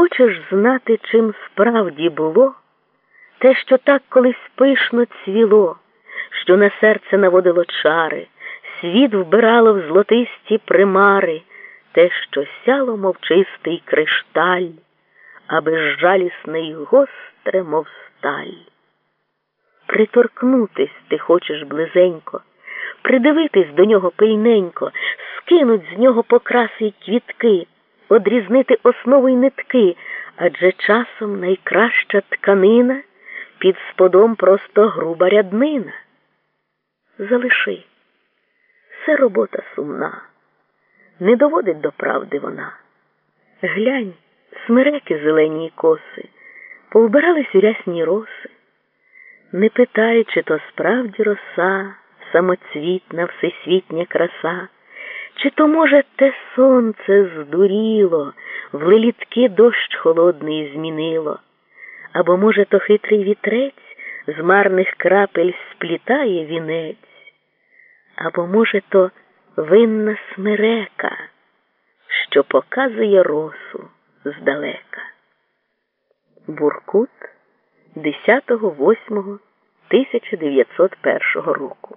хочеш знати, чим справді було, те, що так колись пишно цвіло, що на серце наводило чари, світ вбирало в злотисті примари, те, що сяло, мов чистий кришталь, а безжалісне й гостре, мов сталь. Приторкнутись ти хочеш близенько, придивитись до нього пильненько, скинуть з нього покраси й квітки, одрізнити основу й нитки, адже часом найкраща тканина під сподом просто груба ряднина. Залиши, все робота сумна, не доводить до правди вона. Глянь, смереки зелені коси, повбирались у рясні роси. Не питай, чи то справді роса, самоцвітна всесвітня краса, чи то, може, те сонце здуріло, в лилітки дощ холодний змінило, або, може, то хитрий вітрець з марних крапель сплітає вінець, або, може, то винна смерека, що показує росу здалека. Буркут 10.08.1901 року